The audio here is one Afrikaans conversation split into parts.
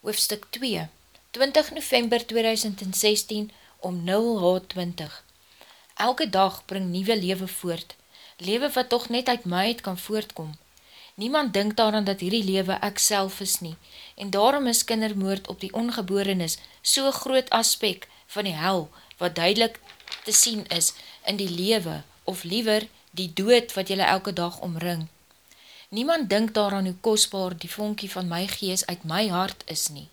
Hoofstuk 2 20 November 2016 om 0h20 Elke dag bring nieuwe lewe voort, lewe wat toch net uit my het kan voortkom. Niemand dink daaran dat hierdie lewe ek self is nie, en daarom is kindermoord op die ongeborenis so groot aspek van die hel, wat duidelik te sien is in die lewe, of liever die dood wat jylle elke dag omring. Niemand dink daaraan hoe kostbaar die vonkie van my gees uit my hart is nie.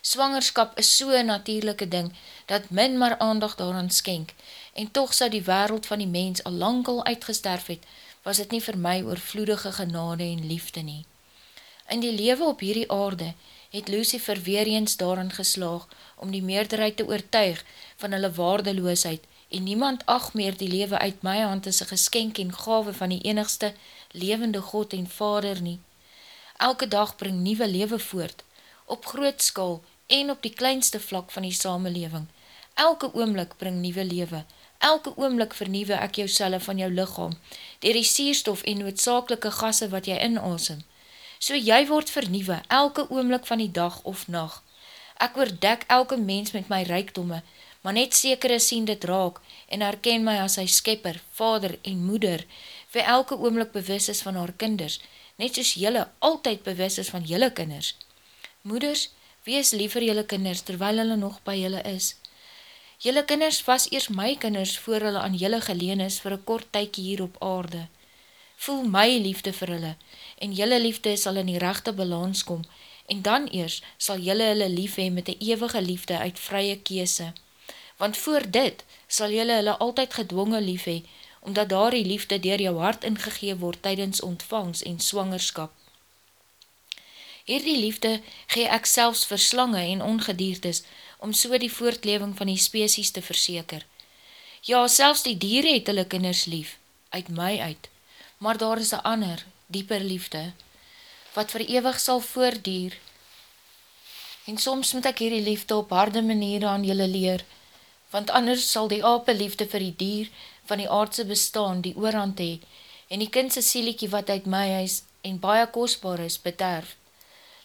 Swangerskap is so een natuurlijke ding, dat min maar aandag daaraan skenk, en toch sou die wereld van die mens al lang al uitgesterf het, was het nie vir my oorvloedige genade en liefde nie. In die lewe op hierdie aarde het Lucifer weer eens daarin geslaag om die meerderheid te oortuig van hulle waardeloosheid en niemand ag meer die lewe uit my hand as een geskenk en gave van die enigste levende God en Vader nie. Elke dag bring nieuwe lewe voort, op groot skaal en op die kleinste vlak van die samenleving. Elke oomlik bring nieuwe lewe, elke oomlik vernieuwe ek jou selle van jou lichaam, dier die sierstof en noodzakelike gasse wat jy inasem. So jy word vernieuwe, elke oomlik van die dag of nacht. Ek oordek elke mens met my reikdomme, maar net sekere sien dit raak en herken my as sy skepper, vader en moeder, vir elke oomlik bewus is van haar kinders, net soos jylle altyd bewus is van jylle kinders. Moeders, wees lief vir jylle kinders, terwyl hulle nog by jylle is. Jylle kinders was eers my kinders voor hulle aan jylle geleen is vir een kort tykie hier op aarde. Voel my liefde vir hulle, en jylle liefde sal in die rechte balans kom, en dan eers sal jylle hulle lief hee met die eeuwige liefde uit vrye kiese want voor dit sal jylle hulle altyd gedwonge lief hee, omdat daar die liefde dier jou hart ingegee word tydens ontvangs en swangerskap. Hierdie liefde gee ek selfs vir slange en ongediertes, om so die voortleving van die species te verseker. Ja, selfs die dieren het hulle kinders lief, uit my uit, maar daar is een ander, dieper liefde, wat verewig sal voordier, en soms moet ek hierdie liefde op harde maniere aan julle leer, want anders sal die ape liefde vir die dier van die aardse bestaan die oorhand hee, en die kindse sieliekie wat uit my huis en baie kostbaar is, bederf.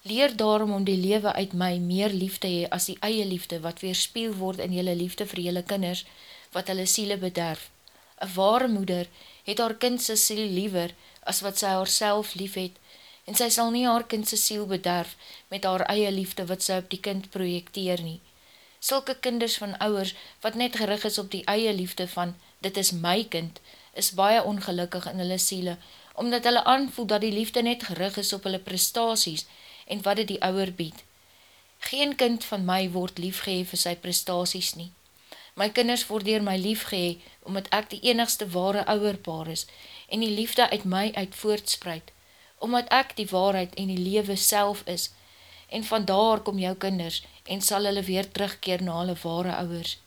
Leer daarom om die lewe uit my meer liefde hee as die eie liefde wat weerspiel word in jylle liefde vir jylle kinders wat hulle siele bederf. Een ware moeder het haar kindse siel liever as wat sy haar self lief het, en sy sal nie haar kindse siel bederf met haar eie liefde wat sy op die kind projekteer nie. Sulke kinders van ouwers, wat net gerig is op die eie liefde van, dit is my kind, is baie ongelukkig in hulle siele, omdat hulle aanvoel dat die liefde net gerig is op hulle prestaties en wat dit die ouwer bied. Geen kind van my word liefgehee vir sy prestaties nie. My kinders word dier my liefgehee, omdat ek die enigste ware ouwerpaar is en die liefde uit my uit voortspreid, omdat ek die waarheid en die lewe self is, en van daar kom jou kinders, en sal hulle weer terugkeer na hulle ware ouwers.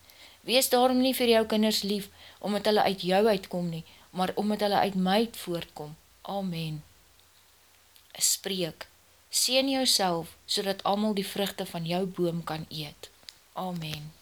Wees daarom nie vir jou kinders lief, omdat hulle uit jou uitkom nie, maar omdat hulle uit my voortkom. Amen. Spreek, sien jou self, so dat amal die vruchte van jou boom kan eet. Amen.